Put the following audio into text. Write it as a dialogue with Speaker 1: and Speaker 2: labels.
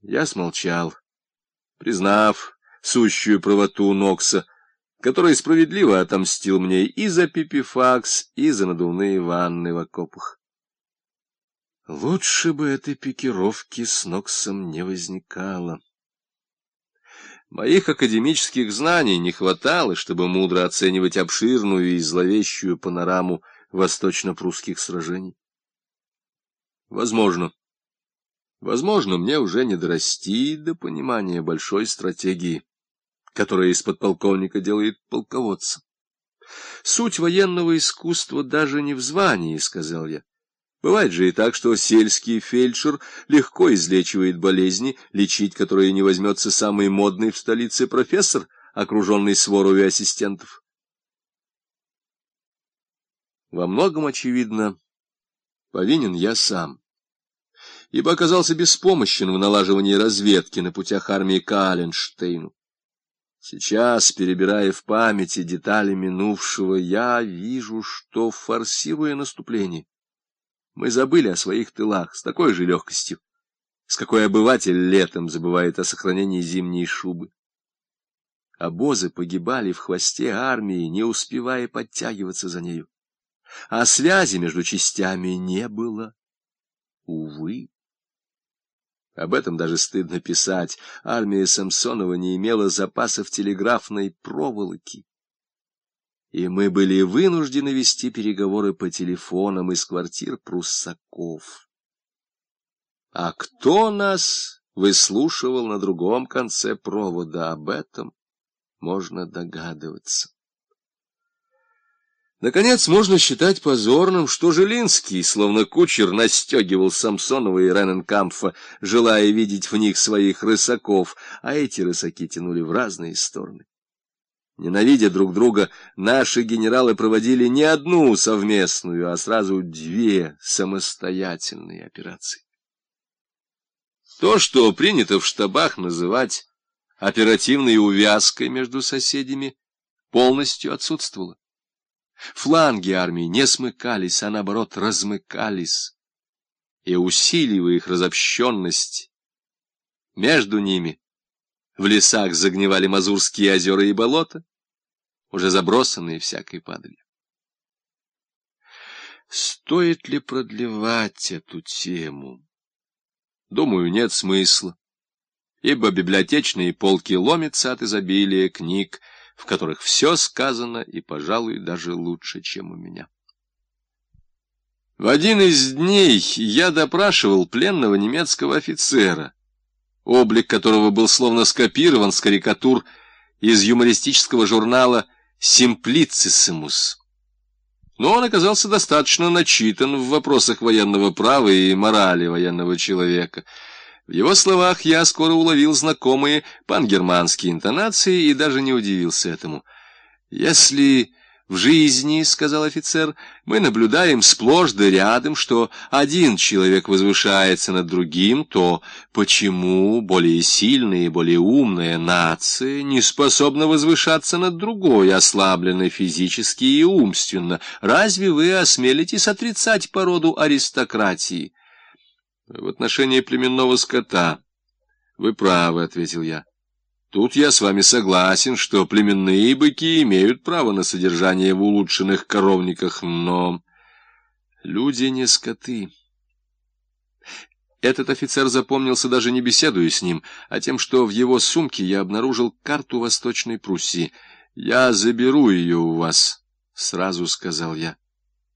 Speaker 1: Я смолчал, признав сущую правоту Нокса, который справедливо отомстил мне и за пипифакс, и за надувные ванны в окопах. Лучше бы этой пикировки с Ноксом не возникало. Моих академических знаний не хватало, чтобы мудро оценивать обширную и зловещую панораму восточно-прусских сражений. Возможно, возможно, мне уже не дорасти до понимания большой стратегии, которая из подполковника делает полководца. Суть военного искусства даже не в звании, — сказал я. Бывает же и так, что сельский фельдшер легко излечивает болезни, лечить которые не возьмется самый модный в столице профессор, окруженный сворой ассистентов. Во многом, очевидно, повинен я сам, ибо оказался беспомощен в налаживании разведки на путях армии Каленштейну. Сейчас, перебирая в памяти детали минувшего, я вижу, что, форсируя наступление, мы забыли о своих тылах с такой же легкостью, с какой обыватель летом забывает о сохранении зимней шубы. Обозы погибали в хвосте армии, не успевая подтягиваться за нею а связи между частями не было. Увы. Об этом даже стыдно писать. Армия Самсонова не имела запасов телеграфной проволоки. И мы были вынуждены вести переговоры по телефонам из квартир пруссаков. А кто нас выслушивал на другом конце провода, об этом можно догадываться. Наконец, можно считать позорным, что Жилинский, словно кучер, настегивал Самсонова и Рененкампфа, желая видеть в них своих рысаков, а эти рысаки тянули в разные стороны. Ненавидя друг друга, наши генералы проводили не одну совместную, а сразу две самостоятельные операции. То, что принято в штабах называть оперативной увязкой между соседями, полностью отсутствовало. Фланги армии не смыкались, а наоборот размыкались, и, усиливая их разобщенность, между ними в лесах загнивали мазурские озера и болота, уже забросанные всякой падалью. Стоит ли продлевать эту тему? Думаю, нет смысла, ибо библиотечные полки ломятся от изобилия книг, в которых все сказано и, пожалуй, даже лучше, чем у меня. В один из дней я допрашивал пленного немецкого офицера, облик которого был словно скопирован с карикатур из юмористического журнала «Симплициссимус». Но он оказался достаточно начитан в вопросах военного права и морали военного человека — в его словах я скоро уловил знакомые пангерманские интонации и даже не удивился этому. «Если в жизни, — сказал офицер, — мы наблюдаем сплошь да рядом, что один человек возвышается над другим, то почему более сильная и более умная нация не способна возвышаться над другой, ослабленной физически и умственно? Разве вы осмелитесь отрицать породу аристократии?» В отношении племенного скота вы правы, — ответил я. Тут я с вами согласен, что племенные быки имеют право на содержание в улучшенных коровниках, но люди не скоты. Этот офицер запомнился даже не беседуя с ним, а тем, что в его сумке я обнаружил карту Восточной Пруссии. «Я заберу ее у вас», — сразу сказал я.